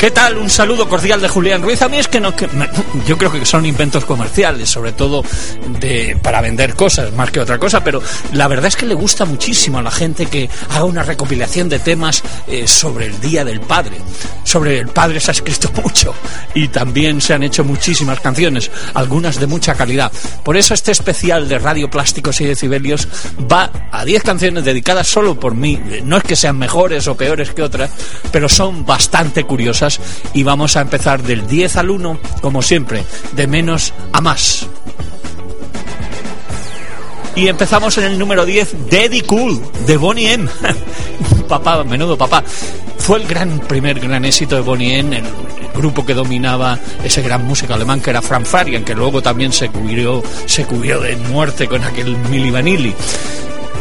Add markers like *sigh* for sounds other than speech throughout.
¿Qué tal? Un saludo cordial de Julián Ruiz. A mí es que no, que yo creo que son inventos comerciales, sobre todo de, para vender cosas más que otra cosa, pero la verdad es que le gusta muchísimo a la gente que haga una recopilación de temas eh, sobre el Día del Padre. Sobre el Padre se ha escrito *laughs* mucho y también se han hecho muchísimas canciones, algunas de mucha calidad. Por eso este especial de Radio Plásticos y Decibelios va a 10 canciones dedicadas solo por mí. No es que sean mejores o peores que otras, pero son bastante curiosas y vamos a empezar del 10 al 1, como siempre, de menos a más. Y empezamos en el número 10, Daddy Cool, de Bonnie M. *laughs* papá, menudo papá. Fue el gran primer gran éxito de Bonnie M, el grupo que dominaba ese gran músico alemán que era Frank Farian, que luego también se cubrió, se cubrió de muerte con aquel Milli Vanilli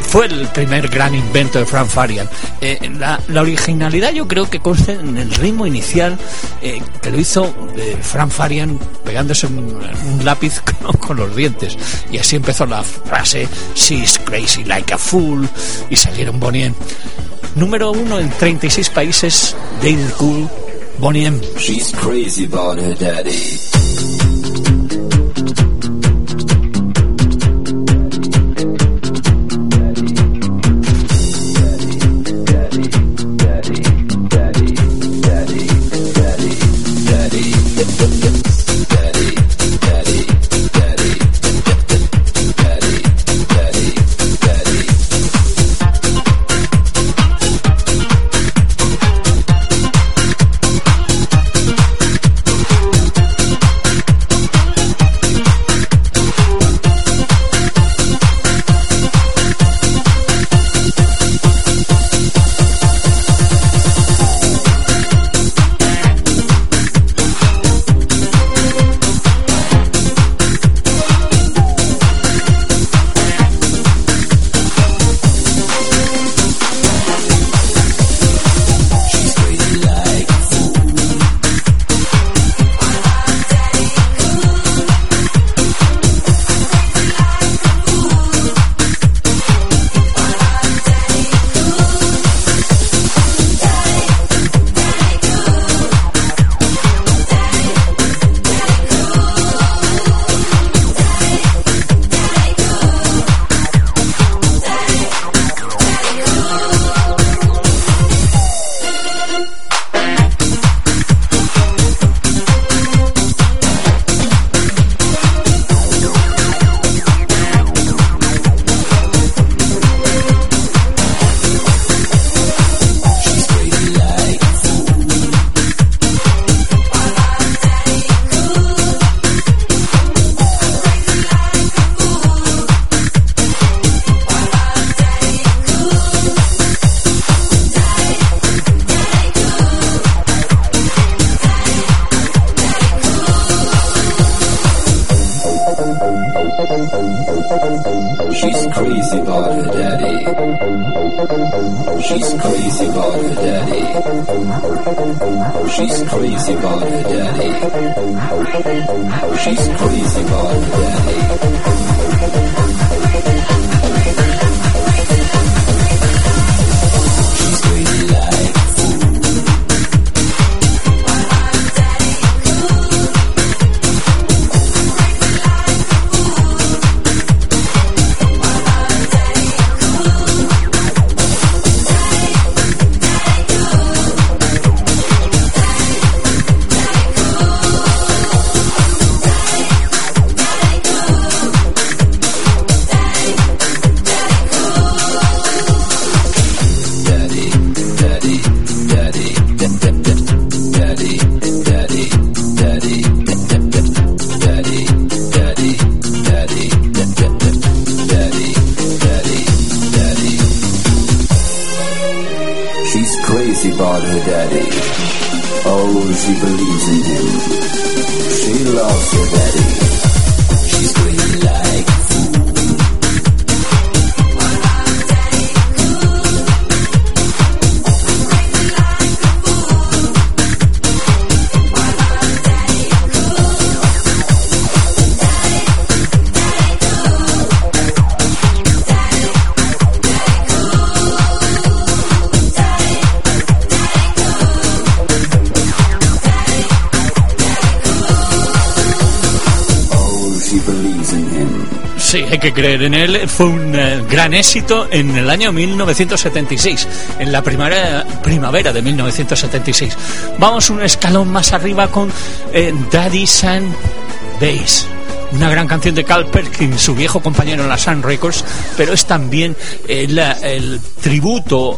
fue el primer gran invento de Frank Farian. Eh, la, originalidad yo creo que consta en el ritmo inicial eh, que lo hizo eh, Frank Farian pegándose un, lápiz *laughs* con, los dientes. Y así empezó la frase She's crazy like a fool y salieron Bonnie Número uno en 36 países, David Cool, Bonnie. She's crazy about her daddy. She bought her daddy. Oh, she believes in him. Que creer en él, fue un eh, gran éxito en el año 1976, en la primavera, primavera de 1976. Vamos un escalón más arriba con eh, Daddy San Bass una gran canción de Carl Perkins, su viejo compañero en la Sun Records, pero es también el, el tributo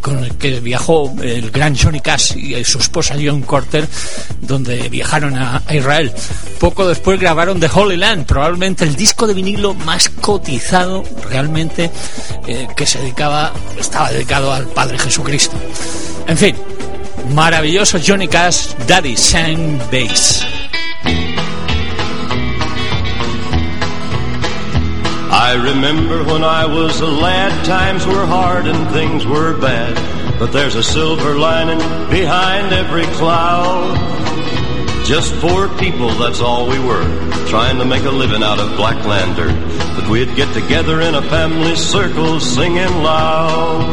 con el que viajó el gran Johnny Cash y su esposa John Carter, donde viajaron a, Israel. Poco después grabaron The Holy Land, probablemente el disco de vinilo más cotizado realmente eh, que se dedicaba, estaba dedicado al Padre Jesucristo. En fin, maravilloso Johnny Cash, Daddy Sang Bass. I remember when I was a lad, times were hard and things were bad. But there's a silver lining behind every cloud. Just poor people, that's all we were, trying to make a living out of black land dirt. But we'd get together in a family circle singing loud.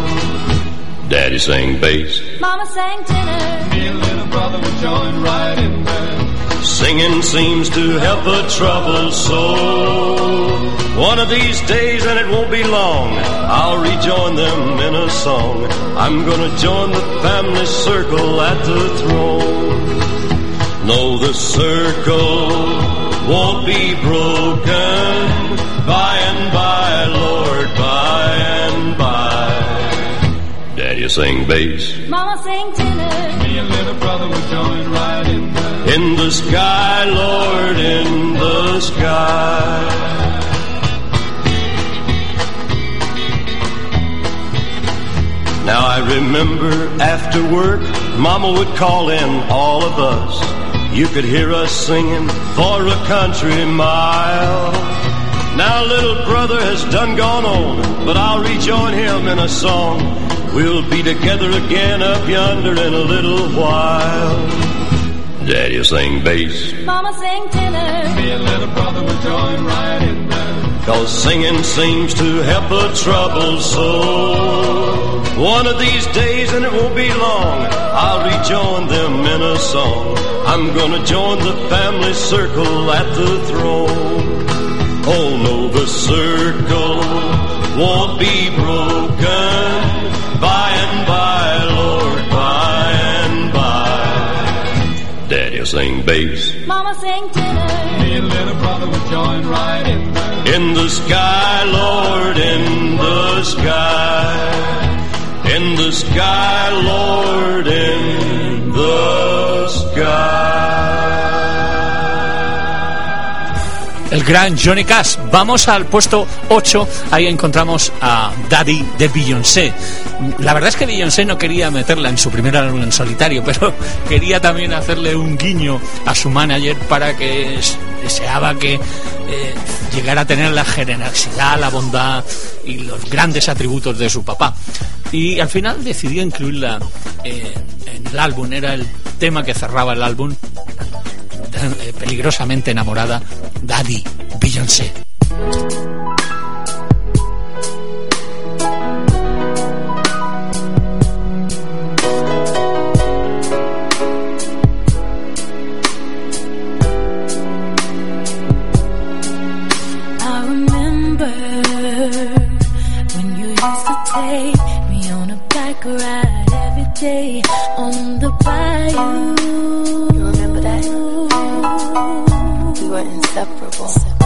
Daddy sang bass. Mama sang tenor. Me and little brother would join right in there. Singing seems to help a troubled soul. One of these days, and it won't be long, I'll rejoin them in a song. I'm gonna join the family circle at the throne. No, the circle won't be broken by and by, Lord, by and by. Daddy sing bass. Mama sing tenor. Me and little brother would join right in the sky, Lord, in the sky. Now I remember after work, Mama would call in all of us. You could hear us singing for a country mile. Now little brother has done gone on, but I'll rejoin him in a song. We'll be together again up yonder in a little while. Daddy sing bass. Mama sang tenor. Me and little brother would join right in there. Cause singing seems to help a troubled soul. One of these days, and it won't be long, I'll rejoin them in a song. I'm gonna join the family circle at the throne. Oh no, the circle won't be broken by and by, sing bass. Mama sang tenor. Me and little brother would join right in there. In the sky, Lord, in the sky. In the sky, Lord, in the sky. Gran Johnny Cash. Vamos al puesto 8. Ahí encontramos a Daddy de Beyoncé. La verdad es que Beyoncé no quería meterla en su primer álbum en solitario, *laughs* pero quería también hacerle un guiño a su manager para que deseaba que eh, llegara a tener la generosidad, la bondad y los grandes atributos de su papá. Y al final decidió incluirla eh, en el álbum. Era el tema que cerraba el álbum peligrosamente enamorada, Daddy Beyoncé.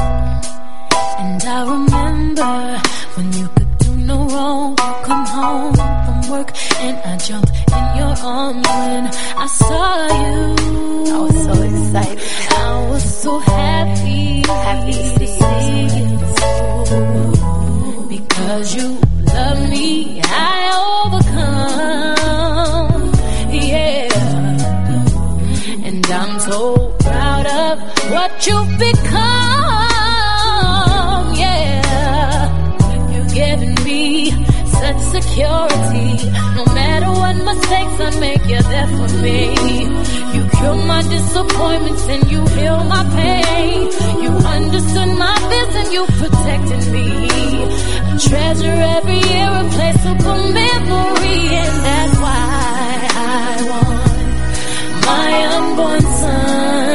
And I remember when you could do no wrong. Come home from work and I jumped in your arms when I saw you. I was so excited. I was so happy, Happy to see you. Because you love me, I overcome. Yeah. And I'm so proud of what you've become. Security. No matter what mistakes I make, you're there for me. You cure my disappointments and you heal my pain. You understood my and you protected me. I treasure every irreplaceable memory, and that's why I want my unborn son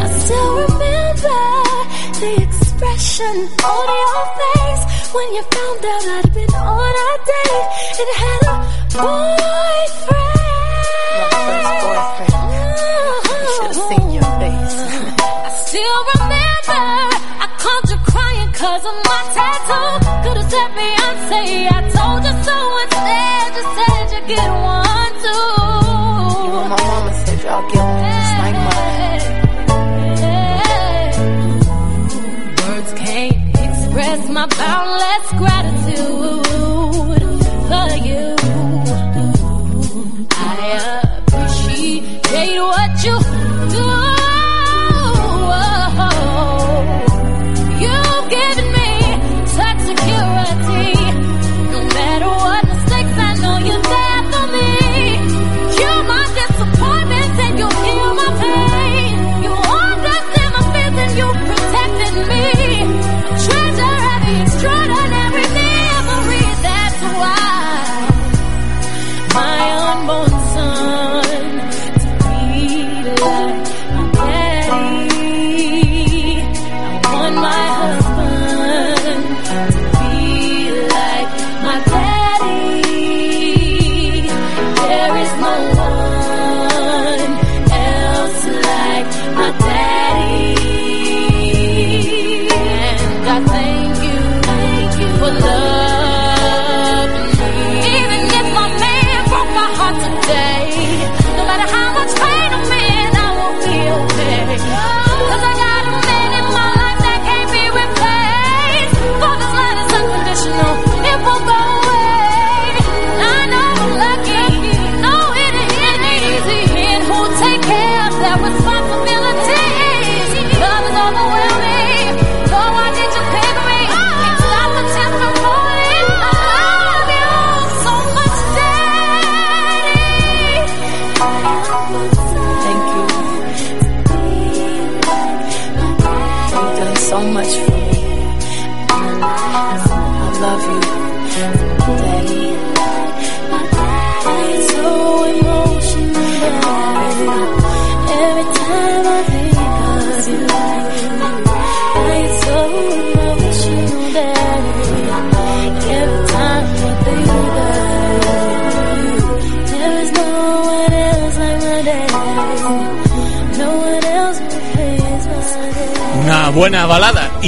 I still remember the expression on your face when you found out I'd been on a date and had a boyfriend. Should've seen your face. *laughs* I still remember I caught you crying cause of my tattoo. Could've said Beyonce, I told you get one too. Well, my mama said y'all get one just like mine. Words can't express my boundless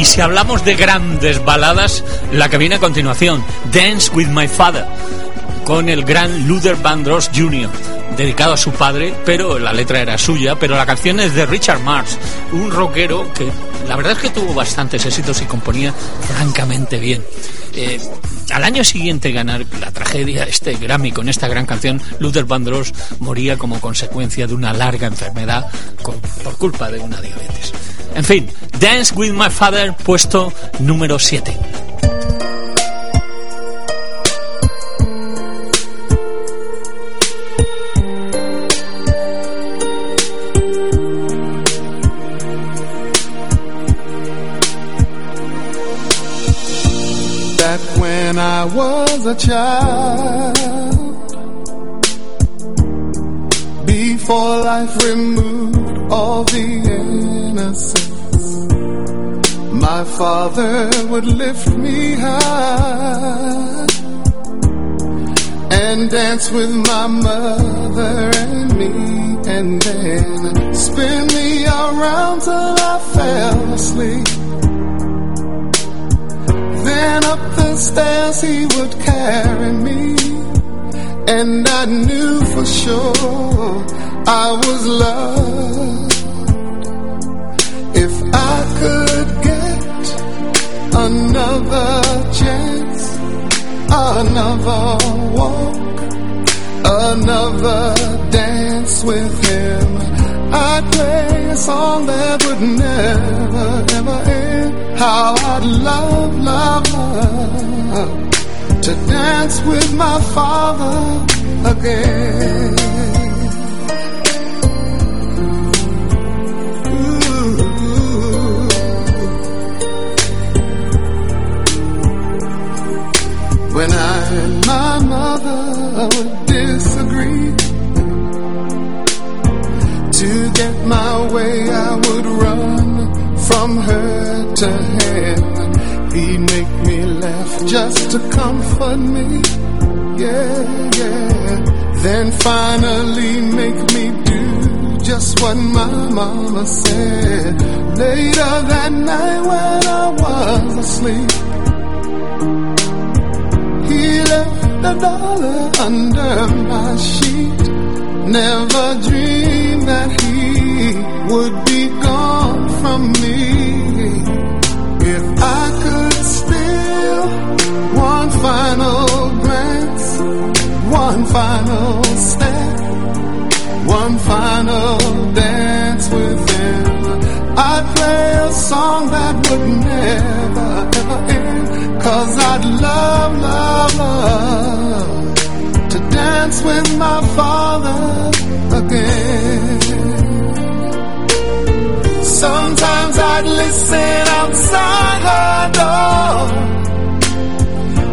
Y si hablamos de grandes baladas, la que viene a continuación, Dance with My Father, con el gran Luther Vandross Jr., dedicado a su padre, pero la letra era suya, pero la canción es de Richard Marx, un rockero que la verdad es que tuvo bastantes éxitos y componía francamente bien. Eh, al año siguiente ganar la tragedia, este Grammy con esta gran canción, Luther Vandross moría como consecuencia de una larga enfermedad por culpa de una diabetes. En fin, Dance with My Father, puesto número 7. Back when I was a child, before life removed all the innocence, my father would lift me high and dance with my mother and me, and then spin me around till I fell asleep. Then up the stairs he would carry me, and I knew for sure I was loved. If I could get another chance, another walk, another dance with him, I'd play a song that would never, ever end. How I'd love, love, love to dance with my father mama said. Later that night when I was asleep, he left a dollar under my sheet. Never dreamed that he would be gone from me. If I could steal one final glance, one final step, one final song that would never ever end. Cause I'd love, love, love to dance with my father again. Sometimes I'd listen outside her door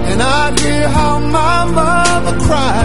and I'd hear how my mother cried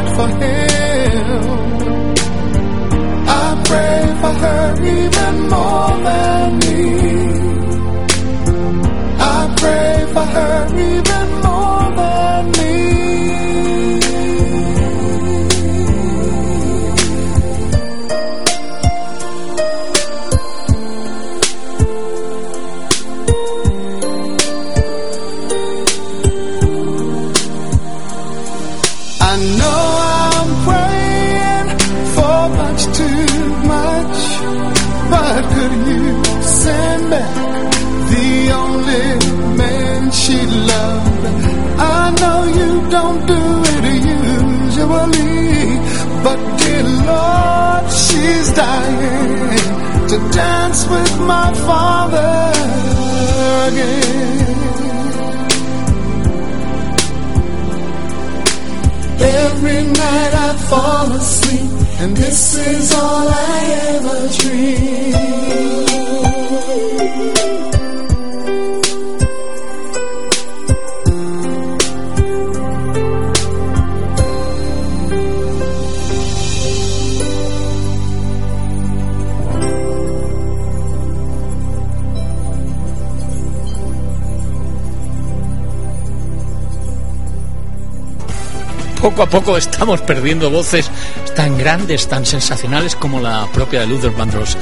poco a poco *laughs* estamos perdiendo voces tan grandes, tan sensacionales como la propia de Luther Vandross.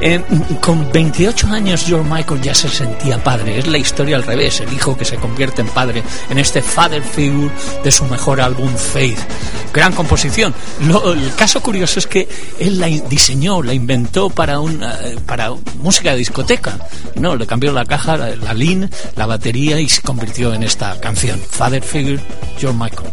Eh, con 28 años, George Michael ya se sentía padre. Es la historia al revés, el hijo que se convierte en padre en este father figure de su mejor álbum Faith. Gran composición. Lo- el caso curioso es que él la diseñó, la inventó para, una, para música de discoteca. No, le cambió la caja, la, la lean, la batería y se convirtió en esta canción. Father figure, George Michael.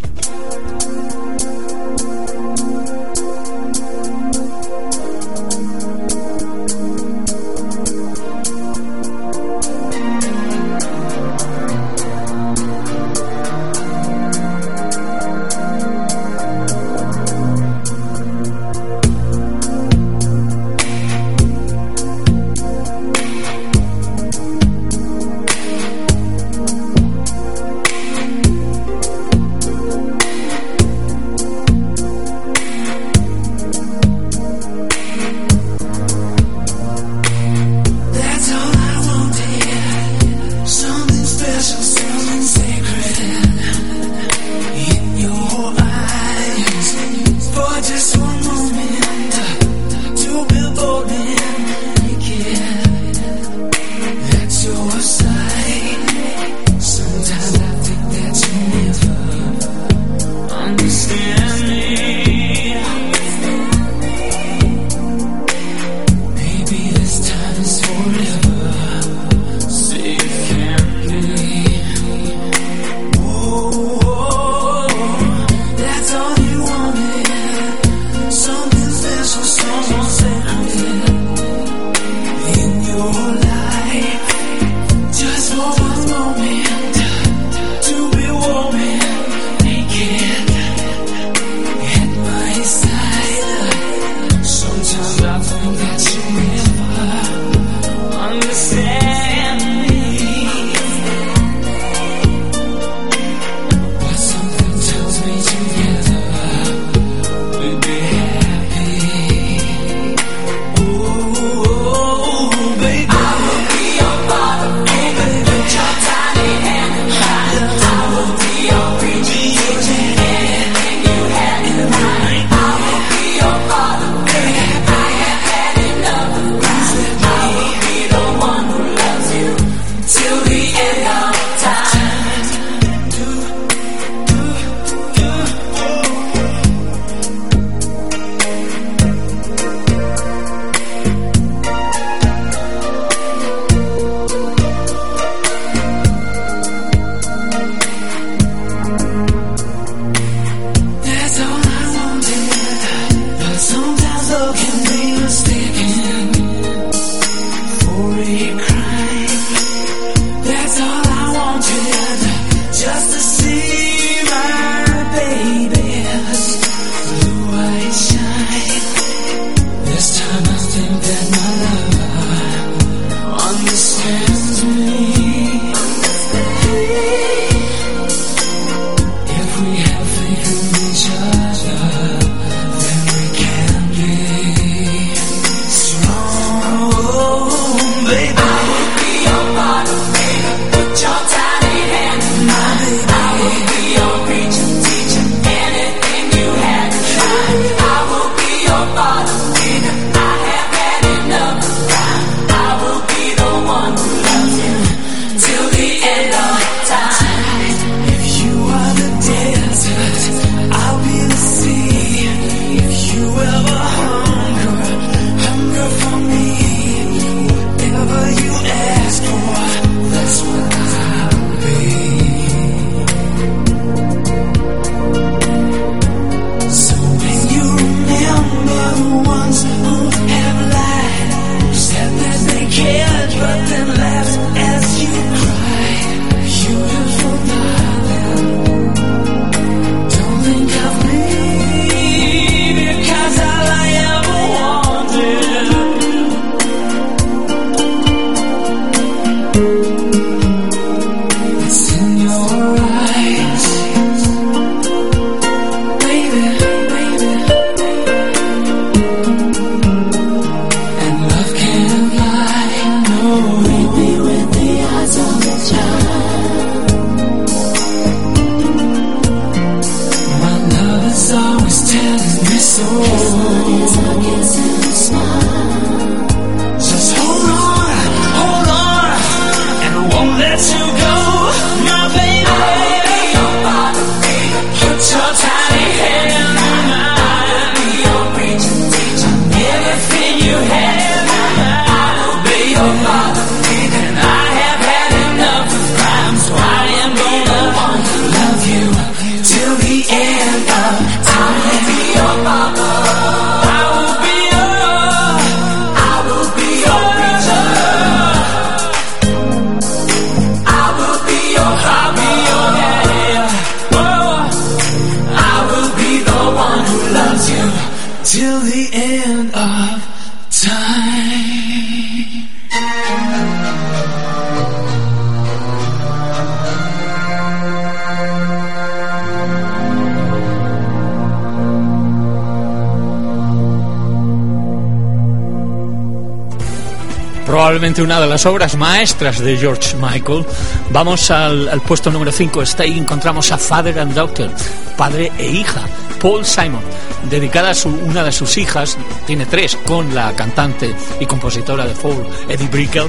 Probablemente una de las obras maestras de George Michael. Vamos al, al puesto número 5. Está ahí encontramos a Father and Daughter, padre e hija. Paul Simon, dedicada a su- una de sus hijas, tiene tres, con la cantante y compositora de folk, Eddie Brickell,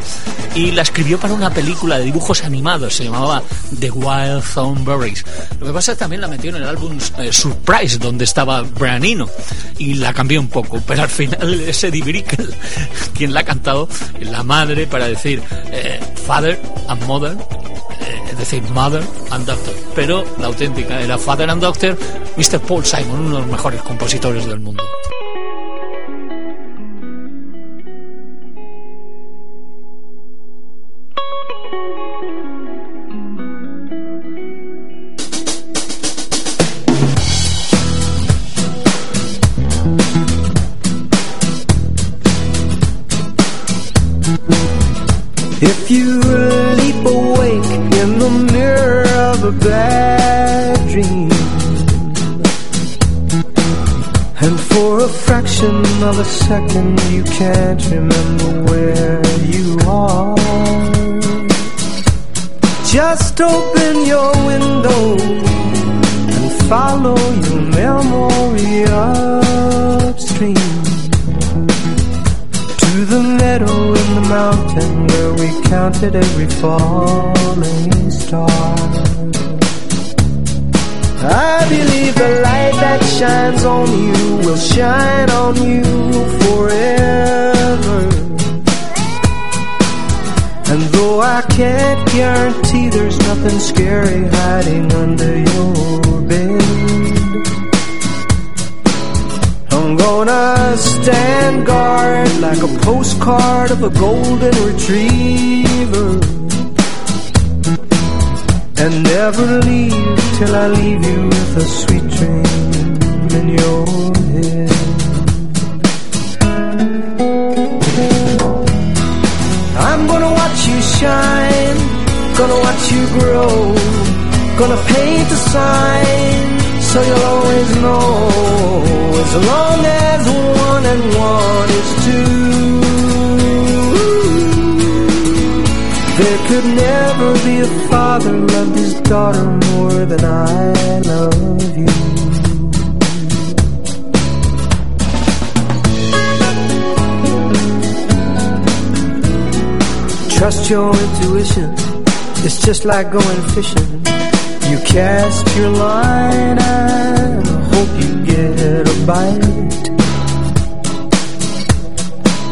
y la escribió para una película de dibujos animados, se llamaba The Wild Thornberries. Lo que pasa es que también la metió en el álbum eh, Surprise, donde estaba Brian Eno, y la cambió un poco, pero al final *laughs* es Eddie Brickell *laughs* quien la ha cantado, la madre, para decir eh, Father and Mother, decir, Mother and Doctor. Pero la auténtica era Father and Doctor, Mr. Paul Simon, uno de los mejores compositores del mundo. Of a second you can't remember where you are, just open your window and follow your memory upstream. To the meadow in the mountain where we counted every falling gonna stand guard like a postcard of a golden retriever and never leave till I leave you with a sweet dream in your head. I'm gonna watch you shine, gonna watch you grow, gonna paint a sign so you'll always know as long as one and one is two. There could never be a father loved his daughter more than I love you. Trust your intuition, it's just like going fishing. You cast your line and hope you get a bite.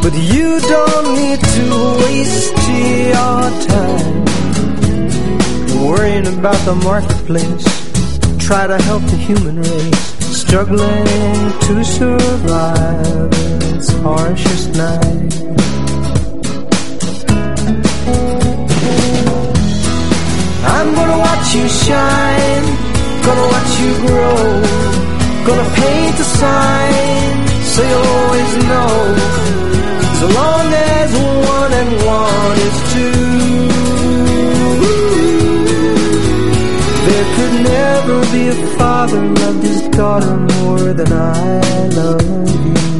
But you don't need to waste your time worrying about the marketplace. Try to help the human race struggling to survive its harshest night. You shine, gonna watch you grow, gonna paint a sign so you'll always know. So long as one and one is two, there could never be a father loved his daughter more than I love you.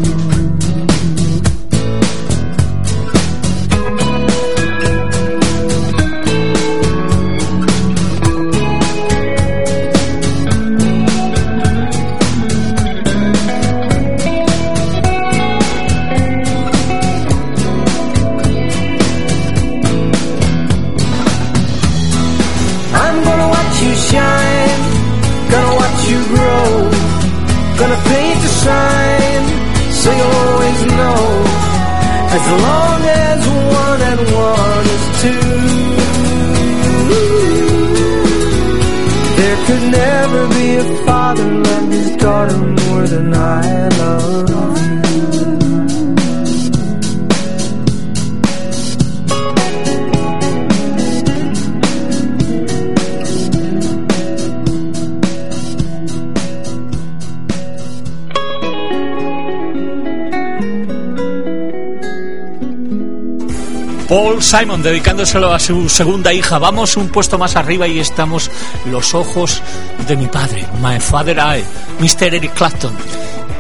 Simon dedicándoselo a su segunda hija. Vamos un puesto más arriba y estamos Los ojos de mi padre, My Father Eye, Mr. Eric Clapton.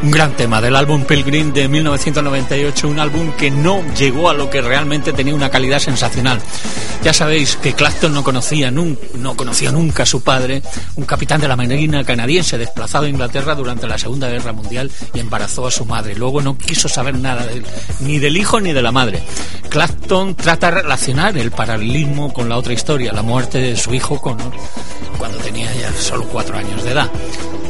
Un gran tema del álbum Pilgrim de 1998, un álbum que no llegó a lo que realmente tenía una calidad sensacional. Ya sabéis que Clapton no conocía, nun- no conocía nunca a su padre, un capitán de la marina canadiense desplazado a Inglaterra durante la Segunda Guerra Mundial y embarazó a su madre. Luego no quiso saber nada ni del hijo ni de la madre. Clapton trata de relacionar el paralelismo con la otra historia, la muerte de su hijo con, cuando tenía ya solo cuatro años de edad.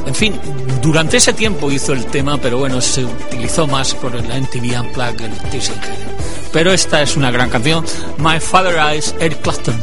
En fin, durante ese tiempo hizo el tema, pero bueno, se utilizó más por el MTV Unplugged, el Teasing. Pero esta es una gran canción, My Father Eyes, Eric Clapton.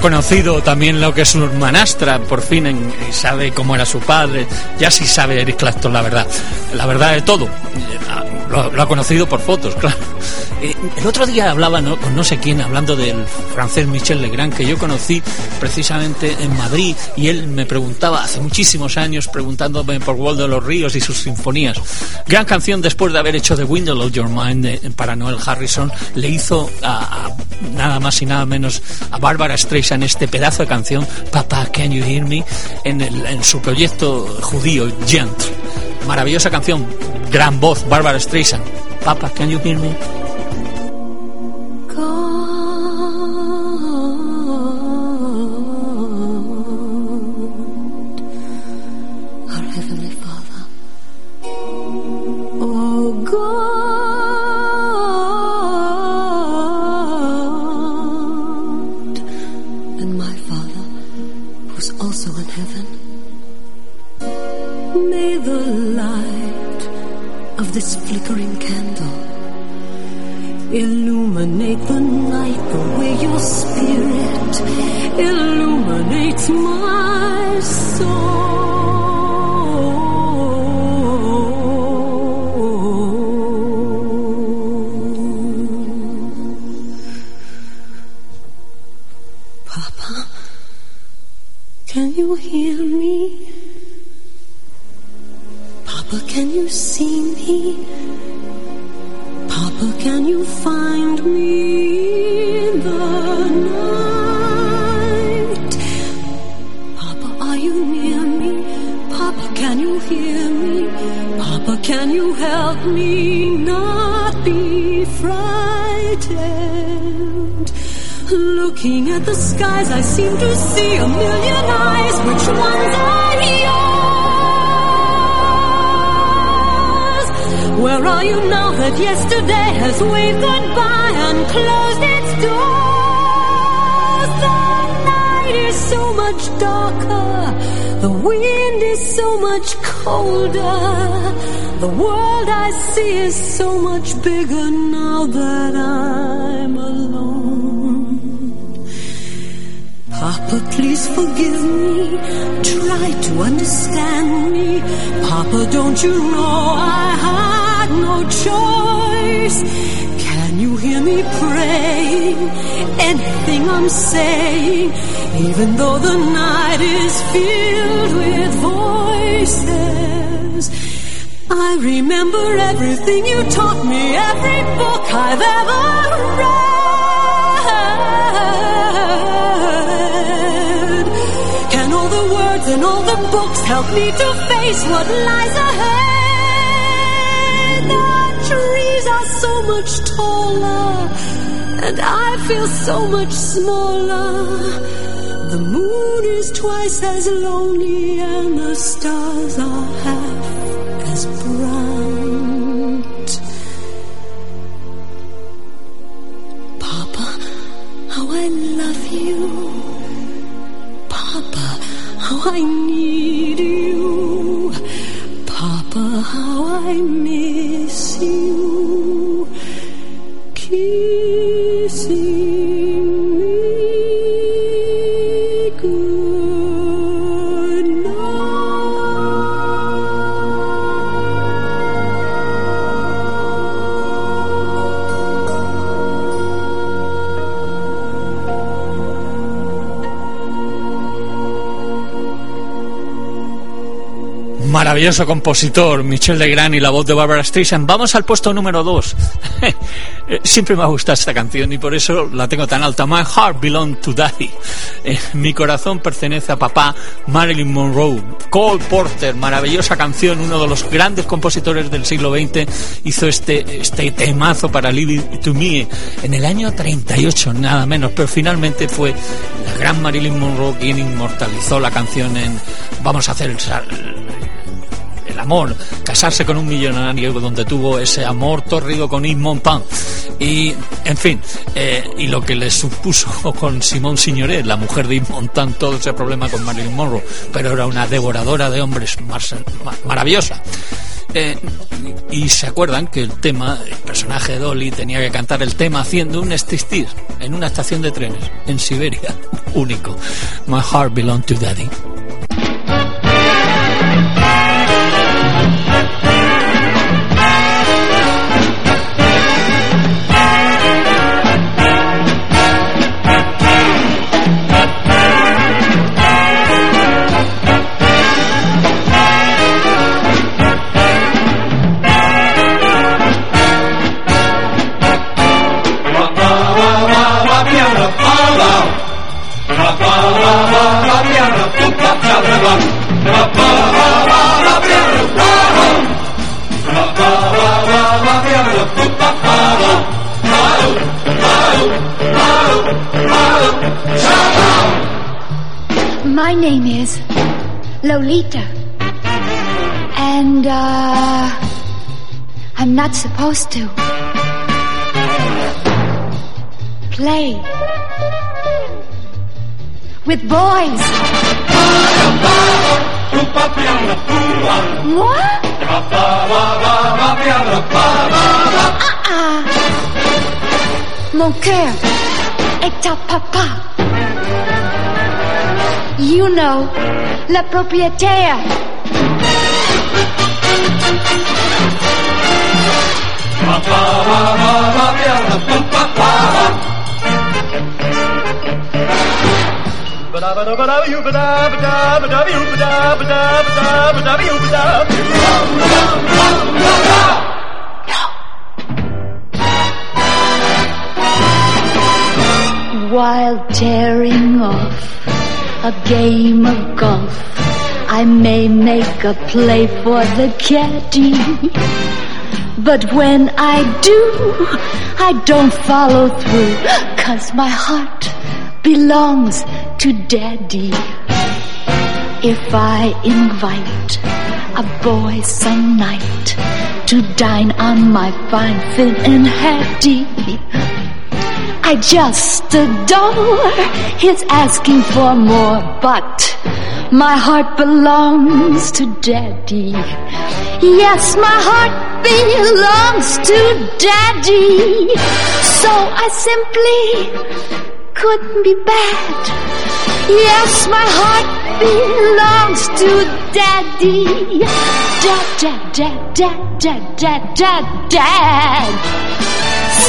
conocido también lo que es su hermanastra, por fin, sabe cómo era su padre. Ya sí sabe Eric Clapton la verdad. La verdad de todo. Lo, ha conocido por fotos, *laughs* claro. Eh, el otro día hablaba ¿no? con no sé quién, hablando del francés Michel Legrand, que yo conocí precisamente en Madrid, y él me preguntaba hace muchísimos años, preguntándome por Waldo de los Ríos y sus sinfonías. Gran canción después de haber hecho The Window of Your Mind para Noel Harrison, le hizo a nada más y nada menos a Barbara Streisand este pedazo de canción, Papa, Can You Hear Me, en, el- en su proyecto judío, Gent. Maravillosa canción, gran voz, Barbara Streisand. Papa, Can You Hear Me? Where are you now that yesterday has waved goodbye and closed its doors? The night is so much darker. The wind is so much colder. The world I see is so much bigger now that I'm alone. Papa, please forgive me. Try to understand me. Papa, don't you know I had no choice? Can you hear me praying? Anything I'm saying, even though the night is filled with voices. I remember everything you taught me, every book I've ever read. Can all the words and all the books help me to face what lies ahead? So much taller, and I feel so much smaller. The moon is twice as lonely, and the stars are half Maravilloso compositor, Michel Legrand y la voz de Barbara Streisand. Vamos al puesto número 2. *laughs* Siempre me ha gustado esta canción y por eso la tengo tan alta. My heart belongs to daddy. Eh, mi corazón pertenece a papá Marilyn Monroe. Cole Porter, maravillosa canción, uno de los grandes compositores del siglo XX, hizo este, este temazo para It to Me en el año 38, nada menos, pero finalmente fue la gran Marilyn Monroe quien inmortalizó la canción en Vamos a hacer el, el amor, casarse con un millonario donde tuvo ese amor tórrido con Yves Montand y en fin eh, y lo que le supuso *laughs* con Simone Signoret la mujer de Yves Montand todo ese problema con Marilyn Monroe pero era una devoradora de hombres mar- ma- maravillosa Eh, y se acuerdan que el tema, el personaje de Dolly tenía que cantar el tema haciendo un striptease en una estación de trenes en Siberia. *laughs* único. My heart belongs to daddy. And, uh, I'm not supposed to play with boys. What? Uh-uh. Mon cœur est à papa. You know, la propriétaire. While tearing off a game of golf, I may make a play for the caddy. But when I do, I don't follow through, cause my heart belongs to daddy. If I invite a boy some night to dine on my fine fin and hattie, I just adore his asking for more, but my heart belongs to daddy. Yes, my heart belongs to daddy. So I simply couldn't be bad. Yes, my heart belongs to daddy. Dad, dad, dad, dad, dad, dad, dad, dad.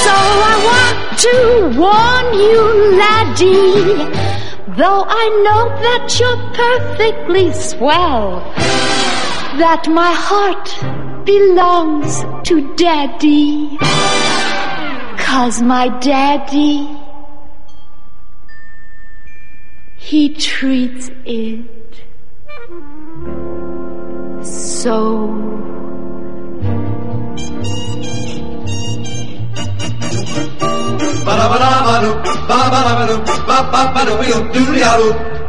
So I want to warn you, laddie, though I know that you're perfectly swell, that my heart belongs to daddy. Cause my daddy, he treats it so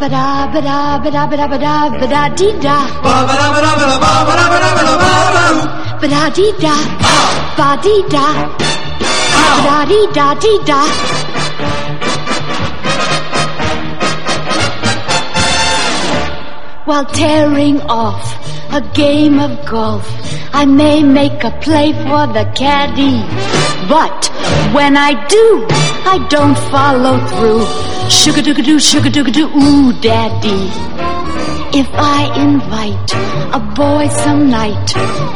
Ba-da, ba-da, ba-da, ba-da, ba-da, ba-da, dee-da. Ba-da, dee-da. Ba-dee-da. Ba-da, dee-da, dee-da. While tearing off a game of golf, I may make a play for the caddy. But when I do, I don't follow through. Sugar doo doo, sugar doo doo, ooh, daddy. If I invite a boy some night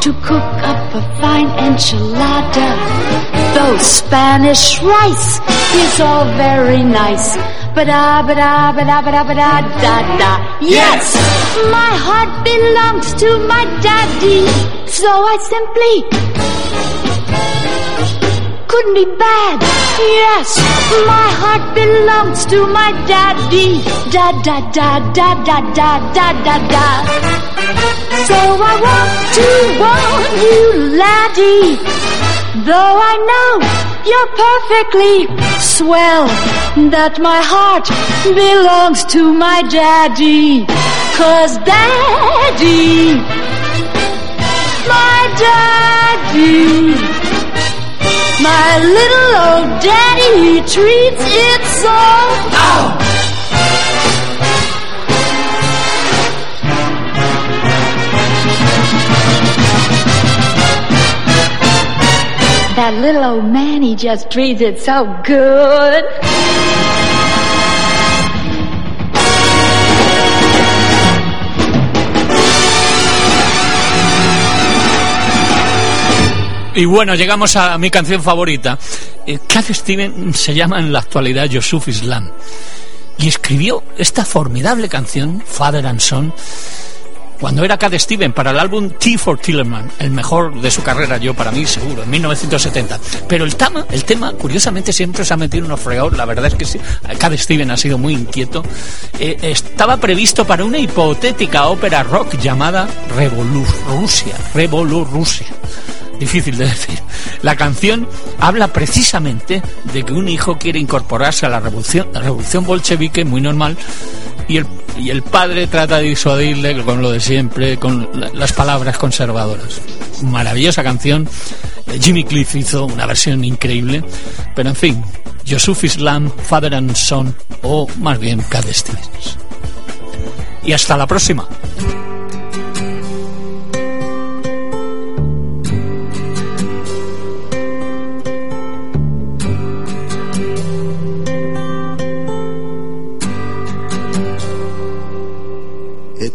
to cook up a fine enchilada, though Spanish rice is all very nice. Ba-da, ba-da, ba-da, ba-da, ba-da, da, da. Yes! My heart belongs to my daddy, so I simply couldn't be bad. Yes, my heart belongs to my daddy. Da da da da da da da da da. So I want to warn you, laddie, though I know you're perfectly swell, that my heart belongs to my daddy. Cause daddy, my daddy. My little old daddy, he treats it so. Ow! That little old man, he just treats it so good. Y bueno, llegamos a mi canción favorita. Eh, Cat Steven se llama en la actualidad Yusuf Islam. Y escribió esta formidable canción, Father and Son, cuando era Cat Steven para el álbum T for Tillerman, el mejor de su carrera, yo para mí seguro, en 1970. Pero el tema, el tema curiosamente siempre se ha metido en un fregador, la verdad es que sí, Cat Steven ha sido muy inquieto. Eh, estaba previsto para una hipotética ópera rock llamada Revolu Rusia, Revolu Rusia difícil de decir. La canción habla precisamente de que un hijo quiere incorporarse a la revolución, la revolución bolchevique, muy normal, y el, y el padre trata de disuadirle con lo de siempre, con la- las palabras conservadoras. Maravillosa canción. Jimmy Cliff hizo una versión increíble, pero en fin, Yusuf Islam, Father and Son, o más bien Cat Stevens. Y hasta la próxima.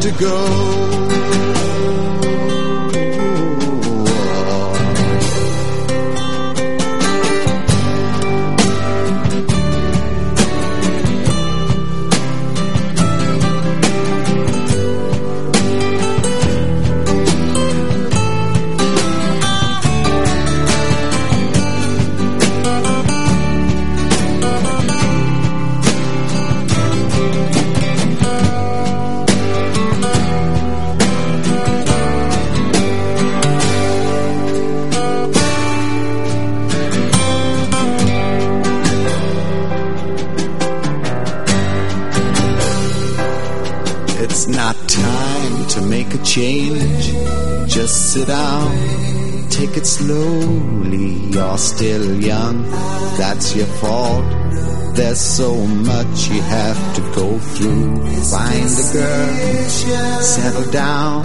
to go. So much you have to go through. Find a girl, settle down.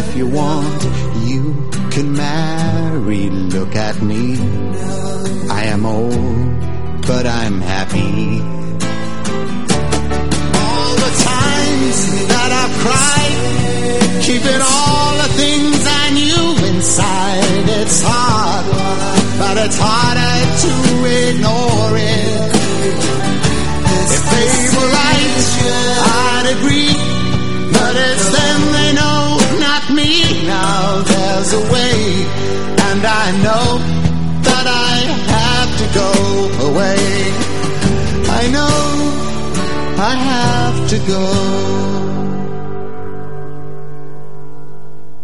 If you want, you can marry. Look at me. I am old, but I'm happy. All the times that I've cried, keeping all know that I have to go away. I know I have to go.